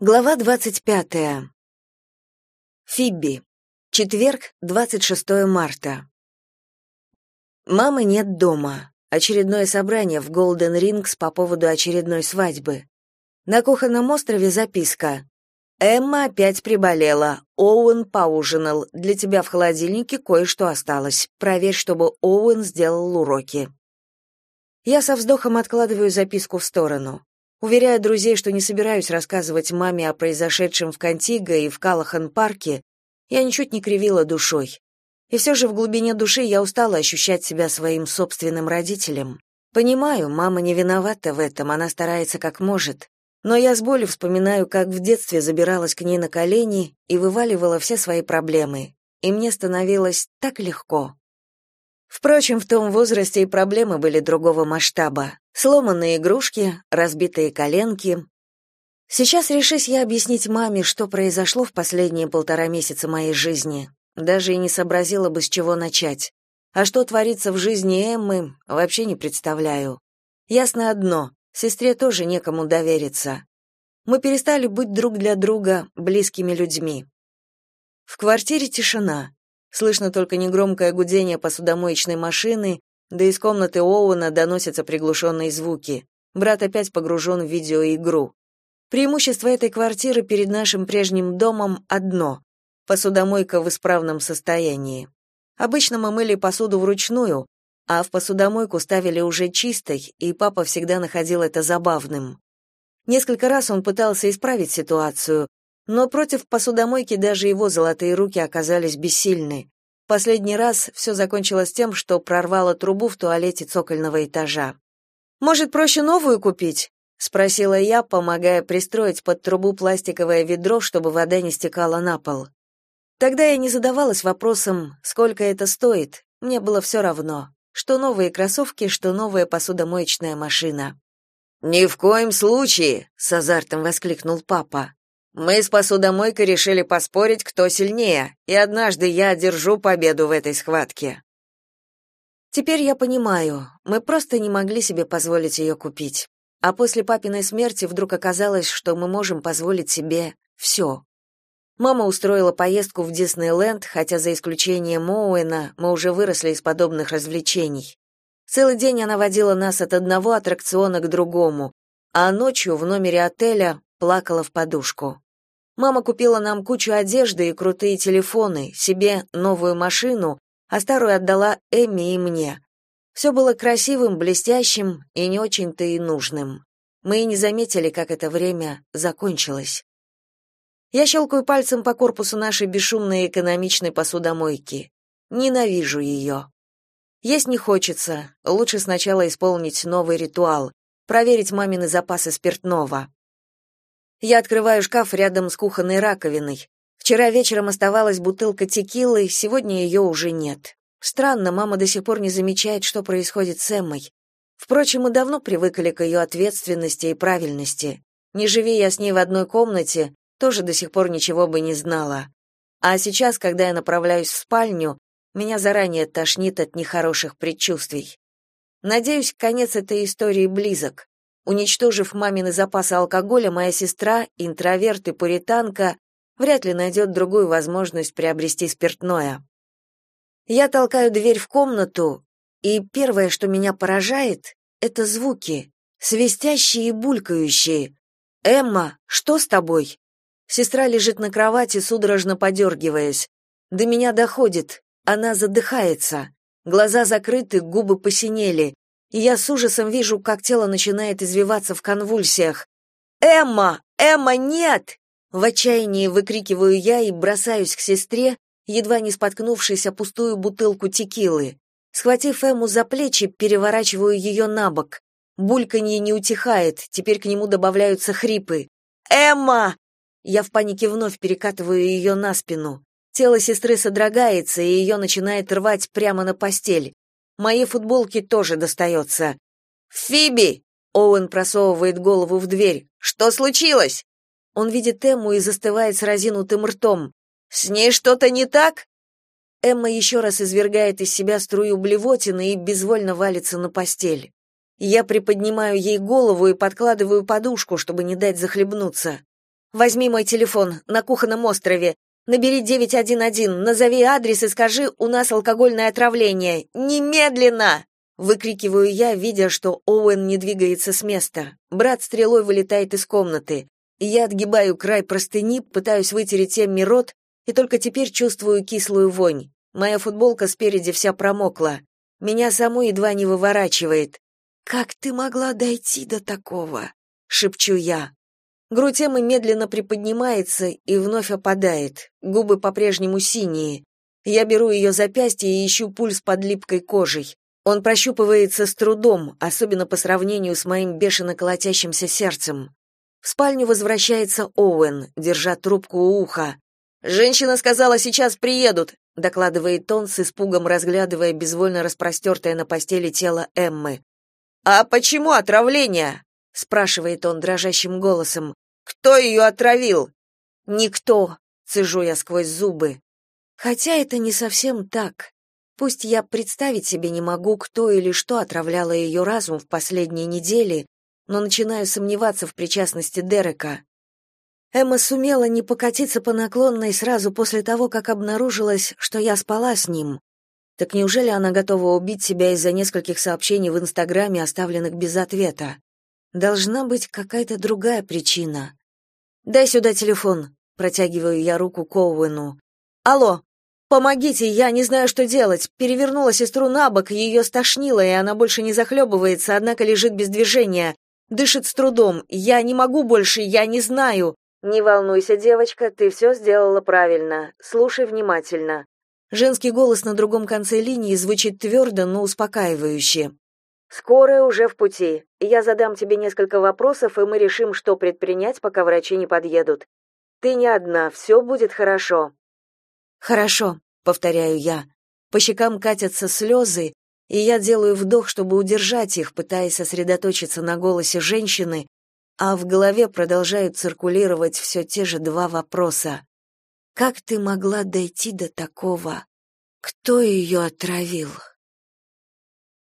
Глава 25. Фибби. Четверг, 26 марта. Мамы нет дома. Очередное собрание в Голден Рингс по поводу очередной свадьбы. На кухонном острове записка. Эмма опять приболела. Оуэн поужинал. Для тебя в холодильнике кое-что осталось. Проверь, чтобы Оуэн сделал уроки. Я со вздохом откладываю записку в сторону. Уверяя друзей, что не собираюсь рассказывать маме о произошедшем в Кантиго и в Калахан-парке, я ничуть не кривила душой. И все же в глубине души я устала ощущать себя своим собственным родителем. Понимаю, мама не виновата в этом, она старается как может. Но я с болью вспоминаю, как в детстве забиралась к ней на колени и вываливала все свои проблемы. И мне становилось так легко. Впрочем, в том возрасте и проблемы были другого масштаба. Сломанные игрушки, разбитые коленки. Сейчас решись я объяснить маме, что произошло в последние полтора месяца моей жизни. Даже и не сообразила бы, с чего начать. А что творится в жизни Эммы, вообще не представляю. Ясно одно, сестре тоже некому довериться. Мы перестали быть друг для друга близкими людьми. В квартире тишина. Слышно только негромкое гудение посудомоечной машины, да из комнаты Оуэна доносятся приглушенные звуки. Брат опять погружен в видеоигру. Преимущество этой квартиры перед нашим прежним домом одно — посудомойка в исправном состоянии. Обычно мы мыли посуду вручную, а в посудомойку ставили уже чистой, и папа всегда находил это забавным. Несколько раз он пытался исправить ситуацию, но против посудомойки даже его золотые руки оказались бессильны. Последний раз все закончилось тем, что прорвало трубу в туалете цокольного этажа. «Может, проще новую купить?» — спросила я, помогая пристроить под трубу пластиковое ведро, чтобы вода не стекала на пол. Тогда я не задавалась вопросом, сколько это стоит, мне было все равно, что новые кроссовки, что новая посудомоечная машина. «Ни в коем случае!» — с азартом воскликнул папа. Мы с посудомойкой решили поспорить, кто сильнее, и однажды я одержу победу в этой схватке. Теперь я понимаю, мы просто не могли себе позволить ее купить. А после папиной смерти вдруг оказалось, что мы можем позволить себе все. Мама устроила поездку в Диснейленд, хотя за исключением Моуэна мы уже выросли из подобных развлечений. Целый день она водила нас от одного аттракциона к другому, а ночью в номере отеля плакала в подушку. Мама купила нам кучу одежды и крутые телефоны, себе новую машину, а старую отдала Эмми и мне. Все было красивым, блестящим и не очень-то и нужным. Мы и не заметили, как это время закончилось. Я щелкаю пальцем по корпусу нашей бесшумной экономичной посудомойки. Ненавижу ее. Есть не хочется, лучше сначала исполнить новый ритуал, проверить мамины запасы спиртного. Я открываю шкаф рядом с кухонной раковиной. Вчера вечером оставалась бутылка текилы, сегодня ее уже нет. Странно, мама до сих пор не замечает, что происходит с Эммой. Впрочем, мы давно привыкли к ее ответственности и правильности. Не живи я с ней в одной комнате, тоже до сих пор ничего бы не знала. А сейчас, когда я направляюсь в спальню, меня заранее тошнит от нехороших предчувствий. Надеюсь, конец этой истории близок. Уничтожив мамины запасы алкоголя, моя сестра, интроверт и пуританка, вряд ли найдет другую возможность приобрести спиртное. Я толкаю дверь в комнату, и первое, что меня поражает, это звуки, свистящие и булькающие. «Эмма, что с тобой?» Сестра лежит на кровати, судорожно подергиваясь. До меня доходит, она задыхается. Глаза закрыты, губы посинели и я с ужасом вижу, как тело начинает извиваться в конвульсиях. «Эмма! Эмма, нет!» В отчаянии выкрикиваю я и бросаюсь к сестре, едва не споткнувшись о пустую бутылку текилы. Схватив Эмму за плечи, переворачиваю ее на бок. Бульканье не утихает, теперь к нему добавляются хрипы. «Эмма!» Я в панике вновь перекатываю ее на спину. Тело сестры содрогается, и ее начинает рвать прямо на постель. Моей футболке тоже достается. «Фиби!» — Оуэн просовывает голову в дверь. «Что случилось?» Он видит Эмму и застывает с разинутым ртом. «С ней что-то не так?» Эмма еще раз извергает из себя струю блевотины и безвольно валится на постель. Я приподнимаю ей голову и подкладываю подушку, чтобы не дать захлебнуться. Возьми мой телефон на кухонном острове. Набери 911, назови адрес и скажи, у нас алкогольное отравление. Немедленно!» Выкрикиваю я, видя, что Оуэн не двигается с места. Брат стрелой вылетает из комнаты. Я отгибаю край простыни, пытаюсь вытереть Эмми рот, и только теперь чувствую кислую вонь. Моя футболка спереди вся промокла. Меня саму едва не выворачивает. «Как ты могла дойти до такого?» — шепчу я. Грудь Эммы медленно приподнимается и вновь опадает. Губы по-прежнему синие. Я беру ее запястье и ищу пульс под липкой кожей. Он прощупывается с трудом, особенно по сравнению с моим бешено колотящимся сердцем. В спальню возвращается Оуэн, держа трубку у уха. «Женщина сказала, сейчас приедут», — докладывает он, с испугом разглядывая безвольно распростертое на постели тело Эммы. «А почему отравление?» — спрашивает он дрожащим голосом. «Кто ее отравил?» «Никто», — цежу я сквозь зубы. Хотя это не совсем так. Пусть я представить себе не могу, кто или что отравляло ее разум в последние недели, но начинаю сомневаться в причастности Дерека. Эмма сумела не покатиться по наклонной сразу после того, как обнаружилось, что я спала с ним. Так неужели она готова убить себя из-за нескольких сообщений в Инстаграме, оставленных без ответа? Должна быть какая-то другая причина. «Дай сюда телефон», — протягиваю я руку Коуэну. «Алло, «Помогите, я не знаю, что делать. Перевернула сестру на бок, ее стошнило, и она больше не захлебывается, однако лежит без движения. Дышит с трудом. Я не могу больше, я не знаю». «Не волнуйся, девочка, ты все сделала правильно. Слушай внимательно». Женский голос на другом конце линии звучит твердо, но успокаивающе. «Скорая уже в пути. Я задам тебе несколько вопросов, и мы решим, что предпринять, пока врачи не подъедут. Ты не одна, все будет хорошо. Хорошо, повторяю я. По щекам катятся слезы, и я делаю вдох, чтобы удержать их, пытаясь сосредоточиться на голосе женщины, а в голове продолжают циркулировать все те же два вопроса. Как ты могла дойти до такого? Кто ее отравил?